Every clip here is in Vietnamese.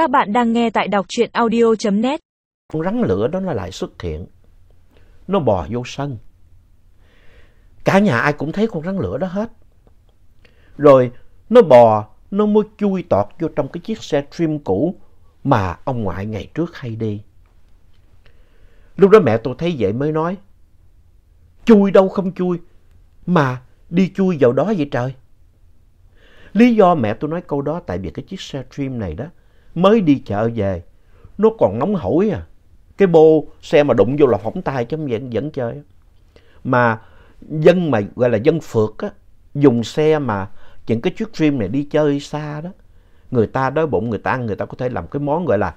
Các bạn đang nghe tại đọc truyện audio.net. Con rắn lửa đó nó lại xuất hiện. Nó bò vô sân. Cả nhà ai cũng thấy con rắn lửa đó hết. Rồi nó bò, nó mới chui tọt vô trong cái chiếc xe trim cũ mà ông ngoại ngày trước hay đi. Lúc đó mẹ tôi thấy vậy mới nói, chui đâu không chui, mà đi chui vào đó vậy trời. Lý do mẹ tôi nói câu đó tại vì cái chiếc xe trim này đó mới đi chợ về, nó còn nóng hổi à. Cái bô xe mà đụng vô là phỏng tay chứ vẫn, vẫn chơi. Mà dân mà gọi là dân phượt á, dùng xe mà những cái chiếc stream này đi chơi xa đó, người ta đói bụng người ta ăn người ta có thể làm cái món gọi là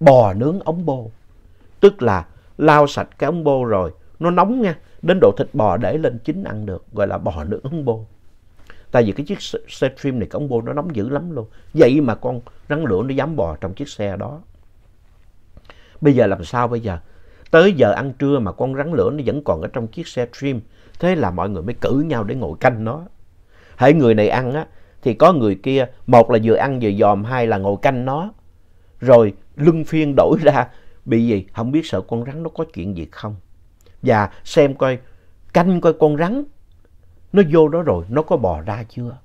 bò nướng ống bô. Tức là lau sạch cái ống bô rồi, nó nóng nha, đến độ thịt bò để lên chín ăn được, gọi là bò nướng ống bô. Tại vì cái chiếc xe trim này, cái bô nó nóng dữ lắm luôn. Vậy mà con rắn lửa nó dám bò trong chiếc xe đó. Bây giờ làm sao bây giờ? Tới giờ ăn trưa mà con rắn lửa nó vẫn còn ở trong chiếc xe trim. Thế là mọi người mới cử nhau để ngồi canh nó. Hãy người này ăn á, thì có người kia, một là vừa ăn vừa dòm, hai là ngồi canh nó. Rồi lưng phiên đổi ra, bị gì? Không biết sợ con rắn nó có chuyện gì không. Và xem coi, canh coi con rắn, nó vô đó rồi, nó có bò ra chưa?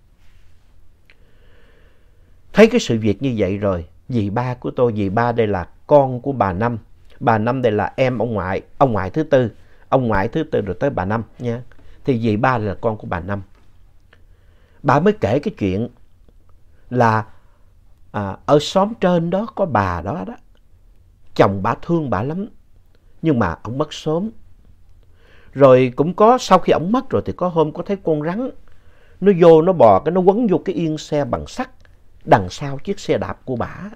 Thấy cái sự việc như vậy rồi, dì ba của tôi, dì ba đây là con của bà Năm. Bà Năm đây là em ông ngoại, ông ngoại thứ tư. Ông ngoại thứ tư rồi tới bà Năm nha. Thì dì ba là con của bà Năm. Bà mới kể cái chuyện là à, ở xóm trên đó có bà đó đó. Chồng bà thương bà lắm. Nhưng mà ông mất sớm. Rồi cũng có, sau khi ông mất rồi thì có hôm có thấy con rắn. Nó vô, nó bò, cái nó quấn vô cái yên xe bằng sắt đằng sau chiếc xe đạp của bà.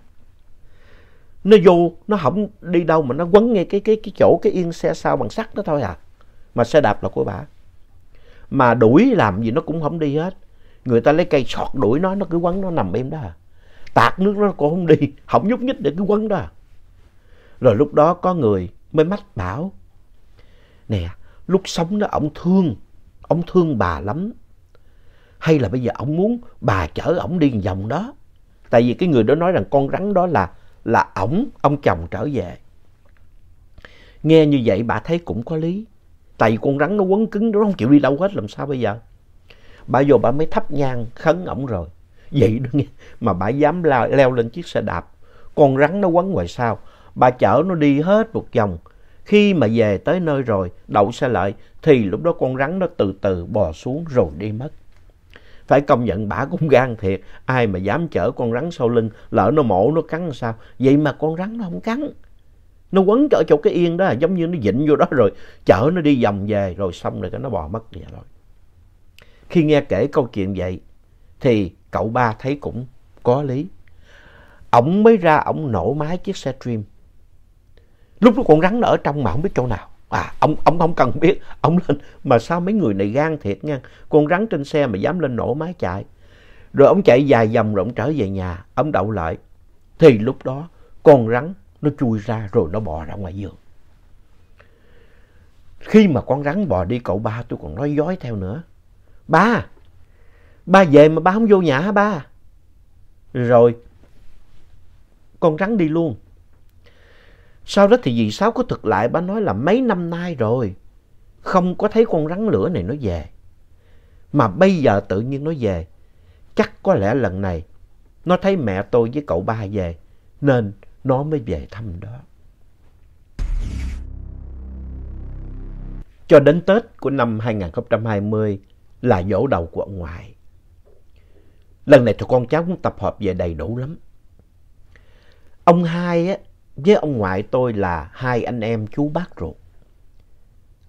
Nó vô, nó không đi đâu mà nó quấn ngay cái, cái, cái chỗ cái yên xe sau bằng sắt đó thôi à. Mà xe đạp là của bà. Mà đuổi làm gì nó cũng không đi hết. Người ta lấy cây sọt đuổi nó, nó cứ quấn nó nằm im đó à. Tạt nước nó cũng không đi, không nhúc nhích để cứ quấn đó à. Rồi lúc đó có người mới mách bảo. Nè, lúc sống đó ông thương, ông thương bà lắm. Hay là bây giờ ông muốn bà chở ông đi vòng đó. Tại vì cái người đó nói rằng con rắn đó là là ổng, ông chồng trở về. Nghe như vậy bà thấy cũng có lý. Tại vì con rắn nó quấn cứng, nó không chịu đi đâu hết, làm sao bây giờ? Bà vô bà mới thắp nhang khấn ổng rồi. Vậy đó nghe, mà bà dám leo, lên chiếc xe đạp. Con rắn nó quấn ngoài sao Bà chở nó đi hết một vòng. Khi mà về tới nơi rồi, đậu xe lại, thì lúc đó con rắn nó từ từ bò xuống rồi đi mất. Phải công nhận bả cũng gan thiệt. Ai mà dám chở con rắn sau lưng, lỡ nó mổ nó cắn sao. Vậy mà con rắn nó không cắn. Nó quấn ở chỗ cái yên đó, giống như nó dịnh vô đó rồi, chở nó đi vòng về, rồi xong rồi nó bò mất vậy rồi. Khi nghe kể câu chuyện vậy, thì cậu ba thấy cũng có lý. Ổng mới ra, ổng nổ máy chiếc xe dream Lúc đó con rắn nó ở trong mà không biết chỗ nào. À, ông, ông không cần biết, ông lên, mà sao mấy người này gan thiệt nha, con rắn trên xe mà dám lên nổ máy chạy. Rồi ông chạy dài vòng rồi ông trở về nhà, ông đậu lại. Thì lúc đó con rắn nó chui ra rồi nó bò ra ngoài giường. Khi mà con rắn bò đi cậu ba tôi còn nói dối theo nữa. Ba, ba về mà ba không vô nhà hả ba? Rồi con rắn đi luôn. Sau đó thì dì Sáu có thực lại, bà nói là mấy năm nay rồi, không có thấy con rắn lửa này nó về. Mà bây giờ tự nhiên nó về, chắc có lẽ lần này nó thấy mẹ tôi với cậu ba về, nên nó mới về thăm đó. Cho đến Tết của năm 2020 là dỗ đầu của ông ngoại. Lần này tụi con cháu cũng tập hợp về đầy đủ lắm. Ông hai á, với ông ngoại tôi là hai anh em chú bác ruột.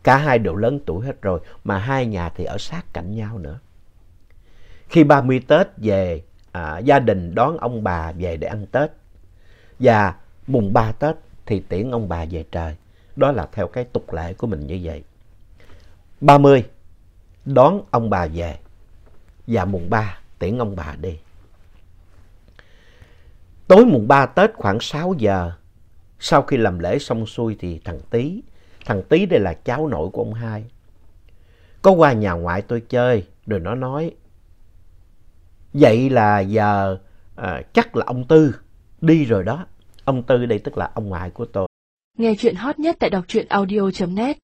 Cả hai đều lớn tuổi hết rồi, mà hai nhà thì ở sát cạnh nhau nữa. Khi 30 Tết về, à, gia đình đón ông bà về để ăn Tết. Và mùng 3 Tết thì tiễn ông bà về trời. Đó là theo cái tục lệ của mình như vậy. 30 đón ông bà về. Và mùng 3 tiễn ông bà đi. Tối mùng 3 Tết khoảng 6 giờ, sau khi làm lễ xong xuôi thì thằng Tý, thằng Tý đây là cháu nội của ông hai, có qua nhà ngoại tôi chơi, rồi nó nói, vậy là giờ à, chắc là ông Tư, đi rồi đó. Ông Tư đây tức là ông ngoại của tôi. Nghe chuyện hot nhất tại đọc truyện audio.net